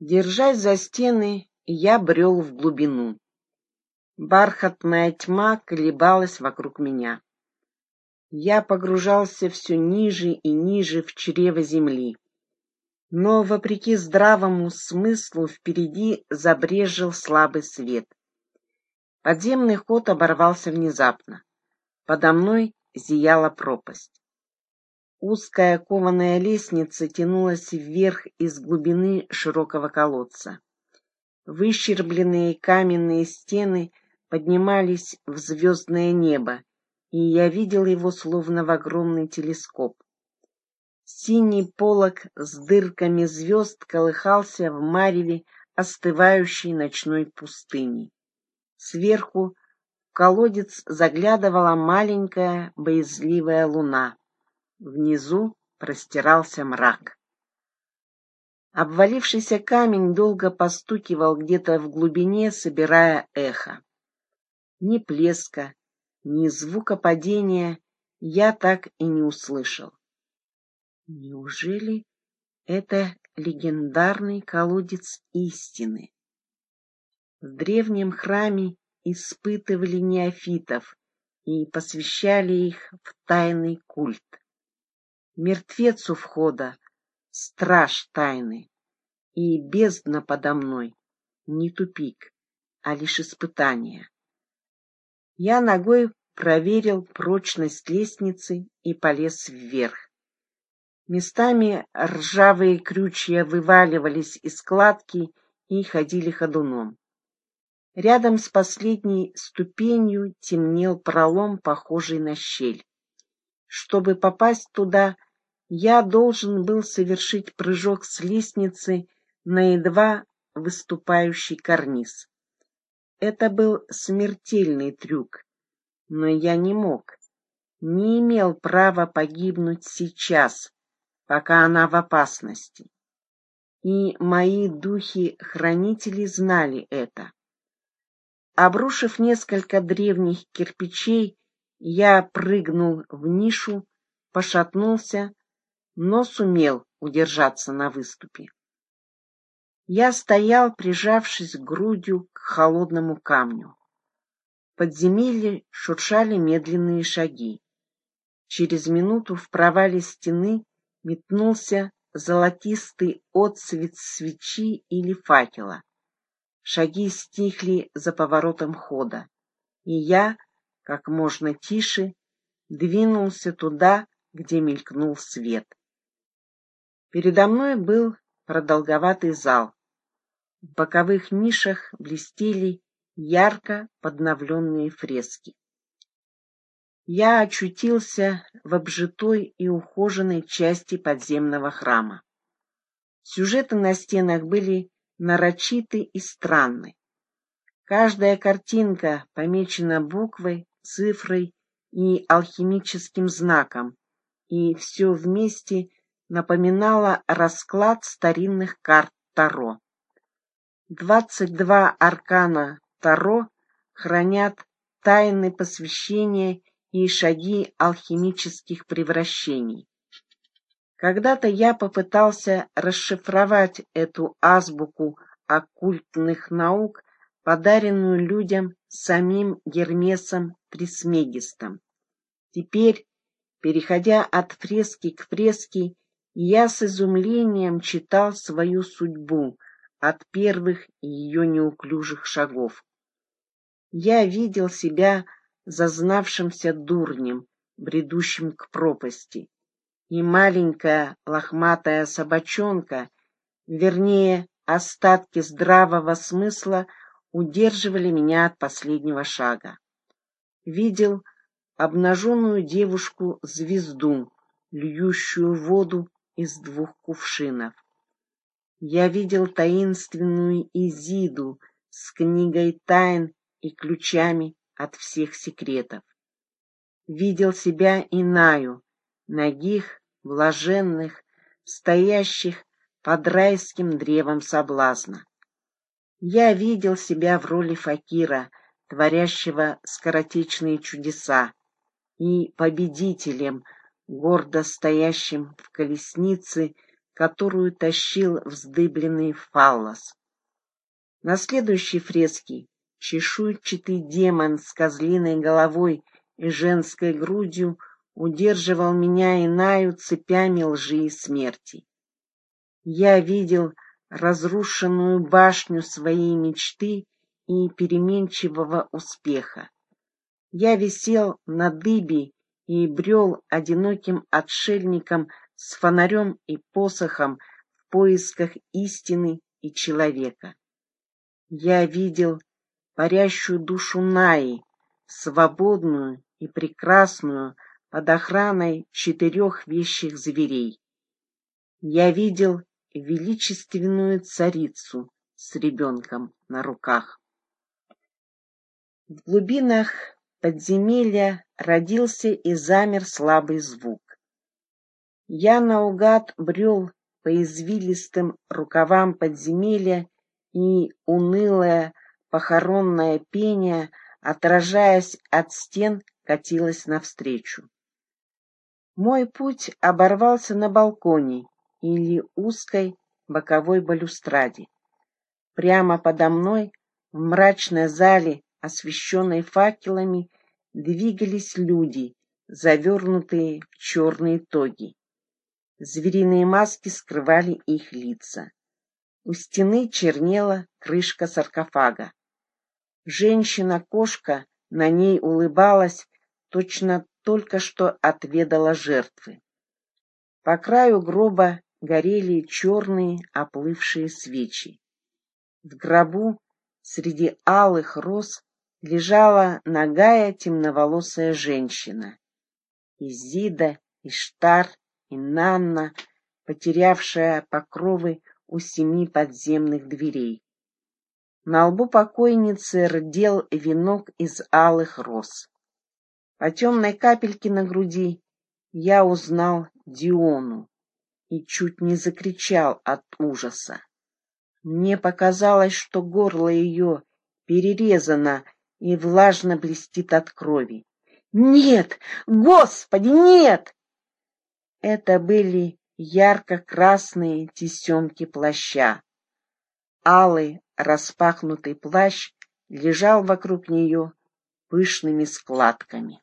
Держась за стены, я брел в глубину. Бархатная тьма колебалась вокруг меня. Я погружался все ниже и ниже в чрево земли. Но, вопреки здравому смыслу, впереди забрежил слабый свет. Подземный ход оборвался внезапно. Подо мной зияла пропасть. Узкая кованая лестница тянулась вверх из глубины широкого колодца. Выщербленные каменные стены поднимались в звездное небо, и я видел его словно в огромный телескоп. Синий полог с дырками звезд колыхался в мареве остывающей ночной пустыни. Сверху в колодец заглядывала маленькая боязливая луна. Внизу простирался мрак. Обвалившийся камень долго постукивал где-то в глубине, собирая эхо. Ни плеска, ни звука падения я так и не услышал. Неужели это легендарный колодец истины? В древнем храме испытывали неофитов и посвящали их в тайный культ. Мертвец у входа — страж тайны, и бездна подо мной — не тупик, а лишь испытание. Я ногой проверил прочность лестницы и полез вверх. Местами ржавые крючья вываливались из складки и ходили ходуном. Рядом с последней ступенью темнел пролом, похожий на щель. Чтобы попасть туда, я должен был совершить прыжок с лестницы на едва выступающий карниз. Это был смертельный трюк, но я не мог, не имел права погибнуть сейчас, пока она в опасности. И мои духи-хранители знали это. Обрушив несколько древних кирпичей, я прыгнул в нишу, пошатнулся, но сумел удержаться на выступе. Я стоял, прижавшись грудью к холодному камню. Подземелье шуршали медленные шаги. Через минуту в провале стены метнулся золотистый отсвет свечи или факела. Шаги стихли за поворотом хода, и я, как можно тише, двинулся туда, где мелькнул свет. Передо мной был продолговатый зал. В боковых нишах блестели ярко подновленные фрески я очутился в обжитой и ухоженной части подземного храма. Сюжеты на стенах были нарочиты и странны. Каждая картинка помечена буквой, цифрой и алхимическим знаком, и все вместе напоминало расклад старинных карт Таро. Двадцать два аркана Таро хранят тайны посвящения и шаги алхимических превращений. Когда-то я попытался расшифровать эту азбуку оккультных наук, подаренную людям самим Гермесом Трисмегистом. Теперь, переходя от фрески к фреске, я с изумлением читал свою судьбу от первых ее неуклюжих шагов. Я видел себя зазнавшимся дурнем, бредущим к пропасти. И маленькая лохматая собачонка, вернее, остатки здравого смысла удерживали меня от последнего шага. Видел обнаженную девушку-звезду, льющую воду из двух кувшинов. Я видел таинственную Изиду с книгой тайн и ключами от всех секретов. Видел себя инаю, ногих, блаженных, стоящих под райским древом соблазна. Я видел себя в роли факира, творящего скоротечные чудеса, и победителем, гордо стоящим в колеснице, которую тащил вздыбленный фаллос. На следующей фреске чешуйчатый демон с козлиной головой и женской грудью удерживал меня инаю цепями лжи и смерти. Я видел разрушенную башню своей мечты и переменчивого успеха. Я висел на дыбе и брел одиноким отшельником с фонарем и посохом в поисках истины и человека. Я видел парящую душу Наи, свободную и прекрасную под охраной четырех вещих зверей. Я видел величественную царицу с ребенком на руках. В глубинах подземелья родился и замер слабый звук. Я наугад брел по извилистым рукавам подземелья, и унылое похоронное пение, отражаясь от стен, катилось навстречу. Мой путь оборвался на балконе или узкой боковой балюстраде. Прямо подо мной, в мрачной зале, освещенной факелами, двигались люди, завернутые в черные тоги. Звериные маски скрывали их лица. У стены чернела крышка саркофага. Женщина-кошка на ней улыбалась, точно только что отведала жертвы. По краю гроба горели черные оплывшие свечи. В гробу среди алых роз лежала нагая темноволосая женщина. Изида, Иштар и Нанна, потерявшая покровы у семи подземных дверей. На лбу покойницы рдел венок из алых роз. По темной капельке на груди я узнал Диону и чуть не закричал от ужаса. Мне показалось, что горло ее перерезано и влажно блестит от крови. «Нет! Господи, нет!» Это были ярко-красные тесемки плаща. Алый распахнутый плащ лежал вокруг нее пышными складками.